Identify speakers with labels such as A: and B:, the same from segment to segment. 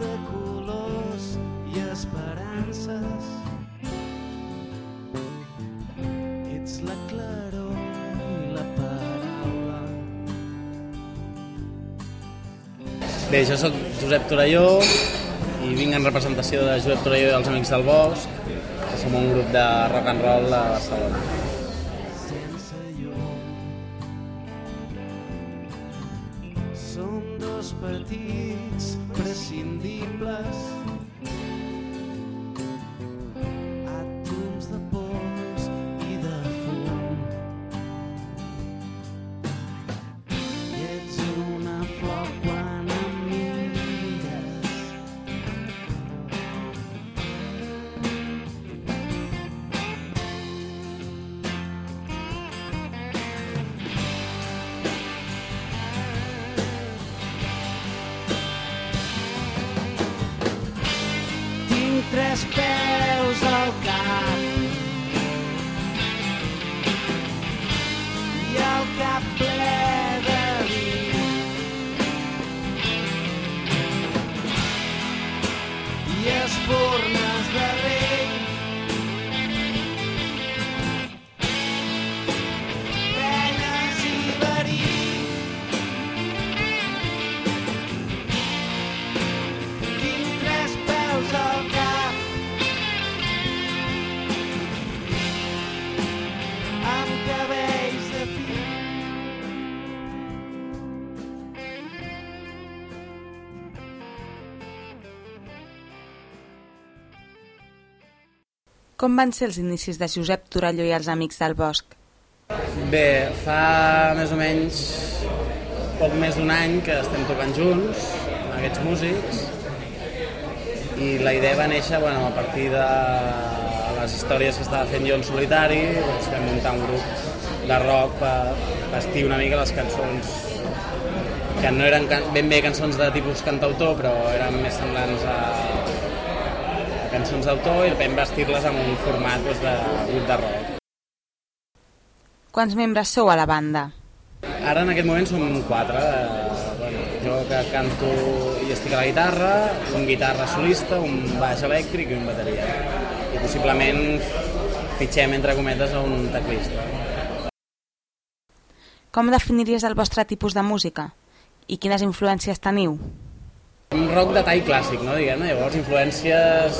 A: de colors i esperances. Ets la claror i la paraula.
B: Bé, jo sóc Josep Torelló i vinc en representació de Josep Torelló i els Amics del Bosc, que som un grup de rock and roll de Barcelona.
A: blessed. Tres peus
C: Com van ser els inicis de Josep Torelló i els Amics del Bosc?
B: Bé, fa més o menys poc més d'un any que estem tocant junts, aquests músics, i la idea va néixer bueno, a partir de les històries que estava fent jo en solitari, doncs vam muntar un grup de rock per vestir una mica les cançons que no eren ben bé cançons de tipus cantautor, però eren més semblants a cançons d'autor i vam vestir-les amb un format doncs, de grup de rock.
C: Quants membres sou a la banda?
B: Ara en aquest moment som quatre. Eh, bueno, jo que canto i estic a la guitarra, un guitarra solista, un baix elèctric i un bateria. I possiblement fitxem entre cometes a un teclista.
C: Com definiries el vostre tipus de música? I quines influències teniu?
B: Un rock de tall clàssic, no? Diguem-ne. Llavors, influències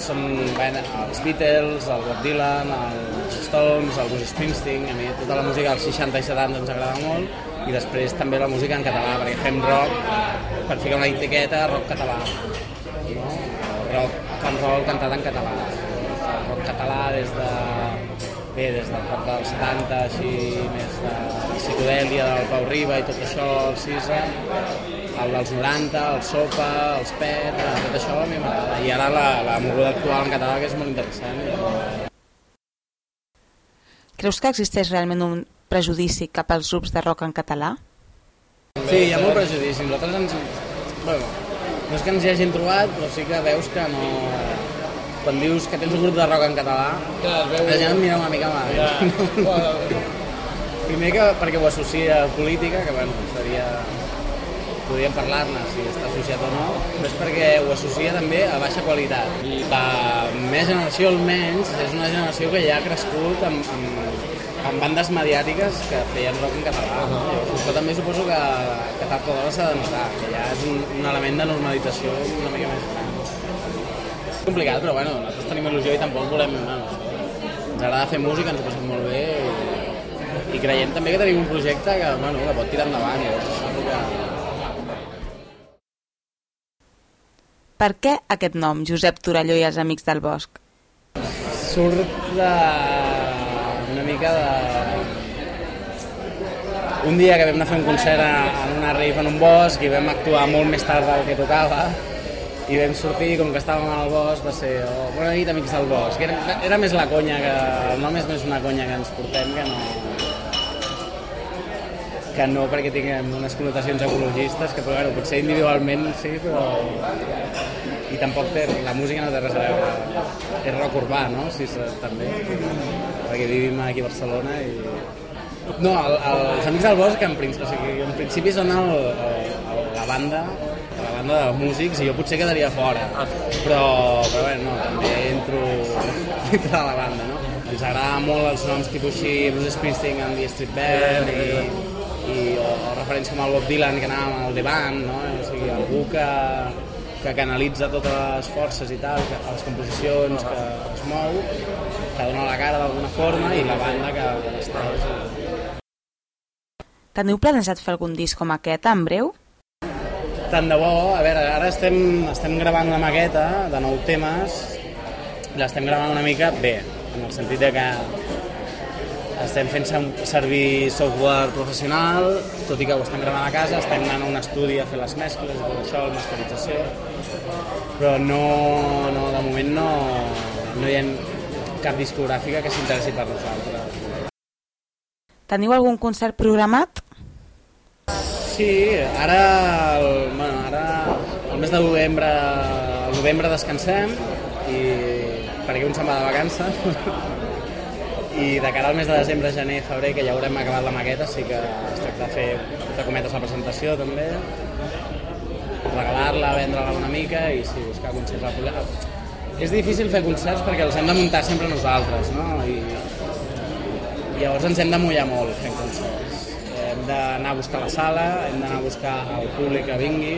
B: són bueno, els Beatles, el Bob Dylan, els Stones, el Bruce Springsteen, a mi tota la música dels 60 i 70 ens agrada molt, i després també la música en català, perquè fem rock per ficar una etiqueta rock català, no? rock and roll cantat en català. Rock català des de bé, des del rock dels 70, així més de psicodèlia, del Pau Riba i tot això, el Cisa, el dels 90, el Sopa, els Pet, eh, tot això a mi m'agrada. I ara la, la moguda actual en català que és molt interessant.
C: Creus que existeix realment un prejudici cap als grups de rock en català?
B: Sí, hi ha molt prejudici. Nosaltres ens... Bueno, no és que ens hi hagin trobat, però sí que veus que no... Quan dius que tens un grup de rock en català,
D: es veu...
B: la gent et mira una mica mal.
D: Ja.
B: Primer que perquè ho associa a política, que bueno, seria... podríem parlar-ne si està associat o no, però és perquè ho associa també a baixa qualitat. I la meva generació, almenys, és una generació que ja ha crescut amb, amb, amb bandes mediàtiques que feien rock en català. Uh -huh. Llavors, això també suposo que, que tard o d'hora s'ha de notar, que ja és un, un element de normalització una mica més gran. És complicat, però bueno, nosaltres tenim il·lusió i tampoc volem... Bueno, ens agrada fer música, ens ho passem molt bé i, i creiem també que tenim un projecte que, bueno, que pot tirar endavant. Llavors, això és el que,
C: Per què aquest nom, Josep Torelló i els Amics del Bosc?
B: surt de una mica de un dia que vam anar a fer un concert en una rave en un bosc i vam actuar molt més tard del que tocava i vam sortir, com que estàvem al bosc, va ser oh, bona nit, amics del bosc. Era, era més la conya, que el nom és més una conya que ens portem que no... que no perquè tinguem unes connotacions ecologistes, que però, bueno, potser individualment sí, però... I tampoc té, la música no té res a veure. És rock urbà, no? Sí, també. Perquè vivim aquí a Barcelona i... No, el, el, els Amics del Bosc en, principi, o sigui, en principi són el, el, el, la banda la banda de músics i jo potser quedaria fora però, però bé, no, també entro dintre de la banda no? ens agrada molt els noms tipus així Bruce Springsteen and the Street Band i, i o, o referents com el Bob Dylan que el The Band no? o sigui, algú que, que canalitza totes les forces i tal, que fa les composicions, que es mou, que dona la cara d'alguna forma i la banda que, que l'estès.
C: Teniu planejat fer algun disc com aquest en breu?
B: Tant de bo, a veure, ara estem, estem gravant una maqueta de nou temes i l'estem gravant una mica bé, en el sentit de que estem fent servir software professional, tot i que ho estem gravant a casa, estem anant a un estudi a fer les mescles tot això, la masterització, però no, no de moment no, no hi ha cap discogràfica que s'interessi per nosaltres.
C: Teniu algun concert programat?
B: Sí, ara, el, bueno, ara el mes de novembre, al novembre descansem i perquè un se'n va de vacances i de cara al mes de desembre, gener, febrer, que ja haurem acabat la maqueta, sí que es tracta de fer, entre cometes, la presentació també, regalar-la, vendre-la una mica i sí, buscar concerts a poder. És difícil fer concerts perquè els hem de muntar sempre nosaltres, no? I, i llavors ens hem de mullar molt fent concerts. Hem d'anar a buscar la sala, hem d'anar a buscar el públic que vingui.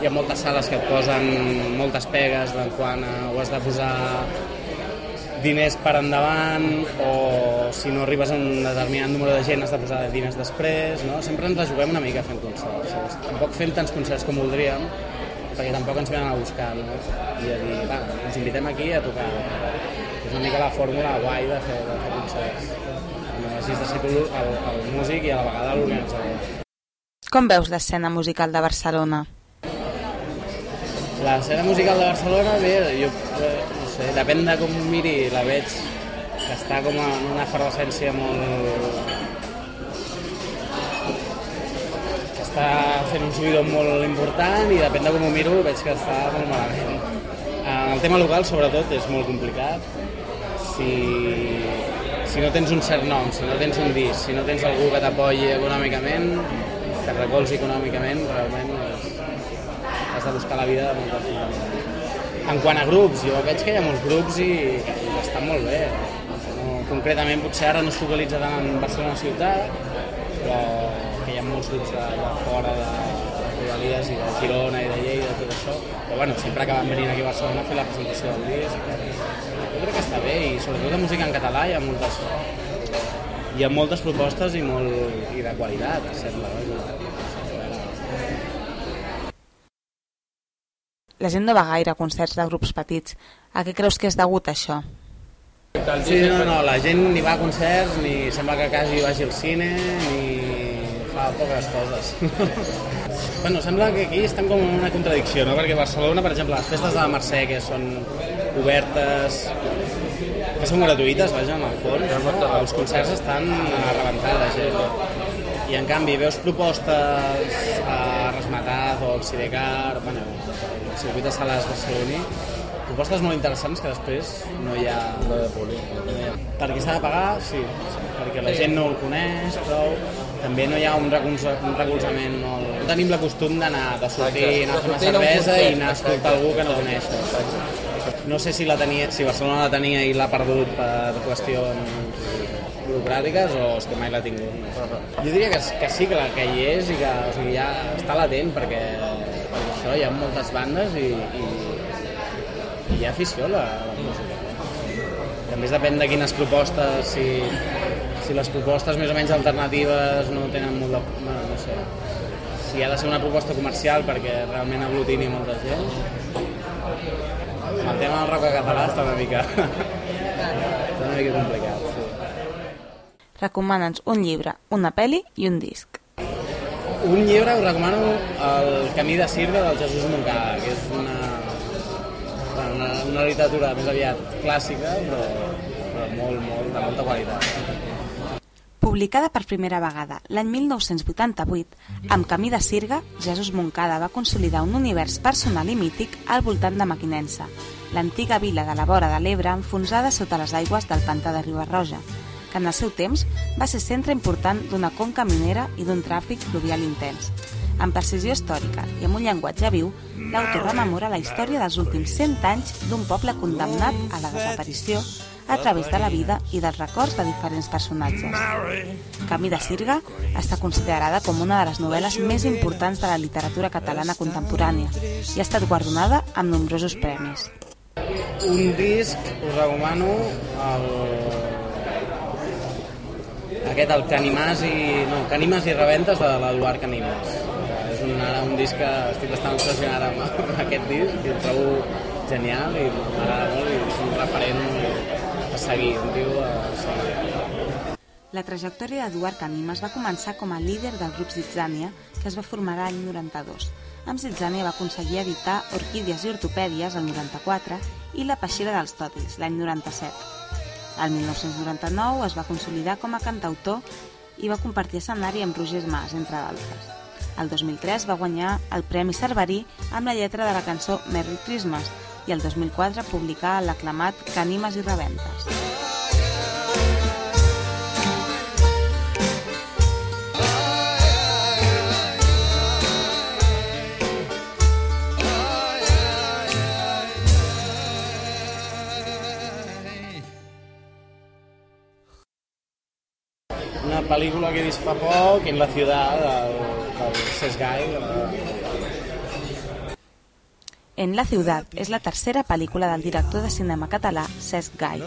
B: Hi ha moltes sales que et posen moltes pegues de quan ho has de posar diners per endavant o si no arribes a un determinat número de gent has de posar diners després, no? Sempre ens la juguem una mica fent concerts. Llavors, Tampoc fem tants concerts com voldríem, perquè tampoc ens venen a buscar, no? I a dir, va, ens invitem aquí a tocar. És una mica la fórmula guai de fer, de fer concerts. No hagis de ser tu el, el músic i a la vegada l'organitzador.
C: Com veus l'escena musical de Barcelona?
B: La escena musical de Barcelona, bé, jo eh, no sé, depèn de com miri, la veig que està com en una efervescència molt... que està fent un subidon molt important i depèn de com ho miro veig que està molt malament. En el tema local, sobretot, és molt complicat. Si, si no tens un cert nom, si no tens un disc, si no tens algú que t'apoyi econòmicament, que recolzi econòmicament, realment has de buscar la vida de moltes maneres. En quant a grups, jo veig que hi ha molts grups i, i estan molt bé. No, concretament, potser ara no es focalitza tant en Barcelona ciutat, però que hi ha molts grups de, de fora, de, de Rodalies i de Girona i de Lleida, tot això. Però bueno, sempre acaben venint aquí a Barcelona a fer la presentació del disc. Jo crec que està bé i sobretot de música en català hi ha moltes, hi ha moltes propostes i, molt, i de qualitat, sembla. Vaja.
C: La gent no va gaire a concerts de grups petits. A què creus que és degut això?
B: Sí, no, no, la gent ni va a concerts, ni sembla que quasi vagi al cine, ni fa poques coses. bueno, sembla que aquí estem com en una contradicció, no? Perquè Barcelona, per exemple, les festes de la Mercè, que són obertes, que són gratuïtes, vaja, en el fons, no? els concerts estan a rebentar de gent. I en canvi veus propostes a Resmetat o al Sidecar, bueno, circuit de sales barceloní, propostes molt interessants que després no hi ha... No hi ha públic. No hi ha. Perquè s'ha de pagar, sí, perquè la gent no el coneix, prou. També no hi ha un, recolza, un recolzament molt... No tenim la costum d'anar, de sortir, anar a fer una cervesa i anar a escoltar algú que no coneixes. No sé si la tenia, si Barcelona la tenia i l'ha perdut per qüestions burocràtiques o és que mai l'ha tingut. Jo diria que, que sí, que, la, que hi és i que o sigui, ja està latent perquè, perquè això hi ha moltes bandes i, i, i hi ha afició a la, a la música. També depèn de quines propostes, si, si les propostes més o menys alternatives no tenen molt de... No, no sé. Si ha de ser una proposta comercial perquè realment aglutini molta gent. El tema del rock català està una mica... està una mica complicat, sí.
C: Recomana'ns un llibre, una pel·li i un disc.
B: Un llibre us recomano El camí de Sirve del Jesús Moncada, que és una, una, una literatura més aviat clàssica, però, però molt, molt, de molta qualitat.
C: Publicada per primera vegada l'any 1988, amb Camí de Sirga, Jesús Moncada va consolidar un univers personal i mític al voltant de Maquinensa, l'antiga vila de la vora de l'Ebre enfonsada sota les aigües del pantà de Ribarroja, que en el seu temps va ser centre important d'una conca minera i d'un tràfic fluvial intens. Amb precisió històrica i amb un llenguatge viu, l'autor rememora la història dels últims 100 anys d'un poble condemnat a la desaparició a través de la vida i dels records de diferents personatges. Camí de Sirga està considerada com una de les novel·les més importants de la literatura catalana contemporània i ha estat guardonada amb nombrosos premis.
B: Un disc, us recomano el... aquest, el Canimas i... no, Canimas i Rebentes de l'Eduard Canimas. És un, ara un disc que estic bastant obsessionat amb, amb aquest disc i el trobo genial i m'agrada molt i és un referent a seguir, un tio a seguir.
C: La trajectòria d'Eduard Canimas va començar com a líder del grup Zitzània, que es va formar l'any 92. Amb Zitzània va aconseguir editar Orquídies i Ortopèdies el 94 i La Peixera dels Tòtils l'any 97. El 1999 es va consolidar com a cantautor i va compartir escenari amb Roger Mas, entre d'altres. El 2003 va guanyar el Premi Cerverí amb la lletra de la cançó Merry Christmas i el 2004 publicà l'aclamat Canimes i Rebentes.
B: Pel·lícula que he vist fa poc, En la ciutat, del, del Cesc Gai, de-
C: En la ciutat és la tercera pel·lícula del director de cinema català Cesc Gai.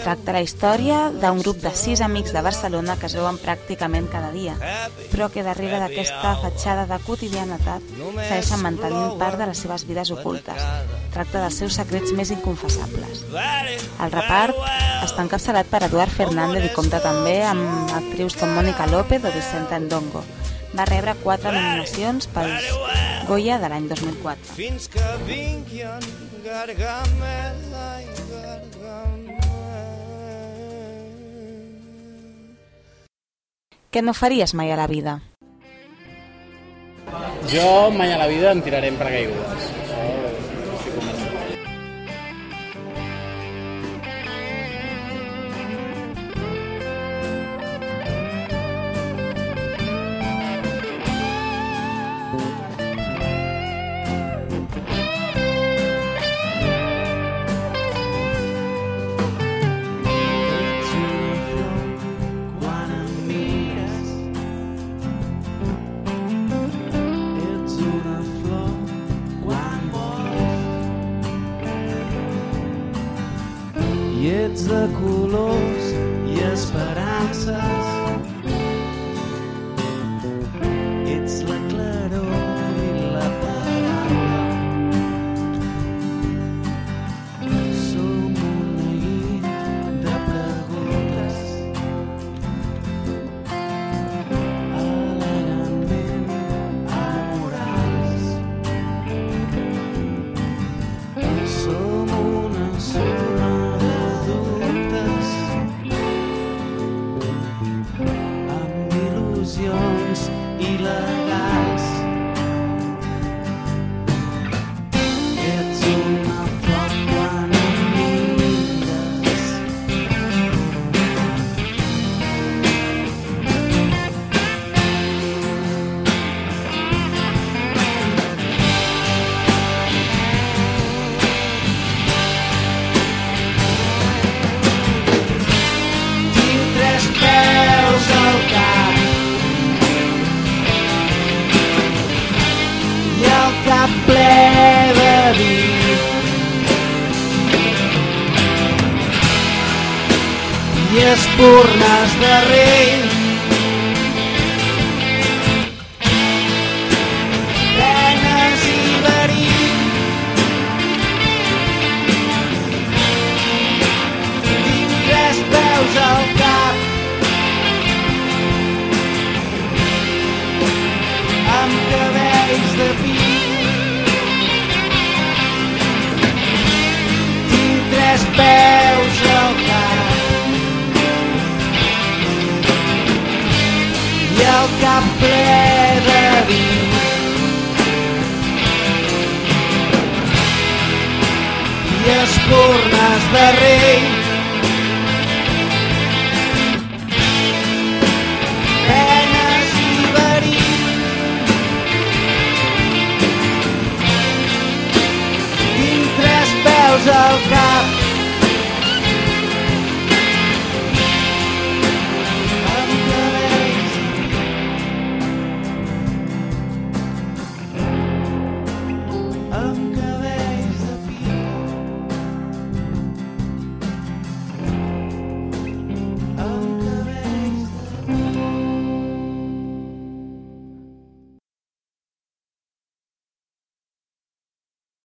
C: Tracta la història d'un grup de sis amics de Barcelona que es veuen pràcticament cada dia, però que darrere d'aquesta fatxada de quotidianitat segueixen mantenint part de les seves vides ocultes. Tracta dels seus secrets més inconfessables. El repart està encapçalat per Eduard Fernández i compta també amb actrius com Mònica López o Vicenta Ndongo. Va rebre quatre nominacions pels Goya de l'any 2004.
A: fins que vingui en Gargamel, ai, Gargamel.
C: Què no faries mai a la vida?
B: Jo mai a la vida em tiraré en paracaigudes.
A: Espurnes de rei de rei. Penes i verí. Tinc tres peus al cap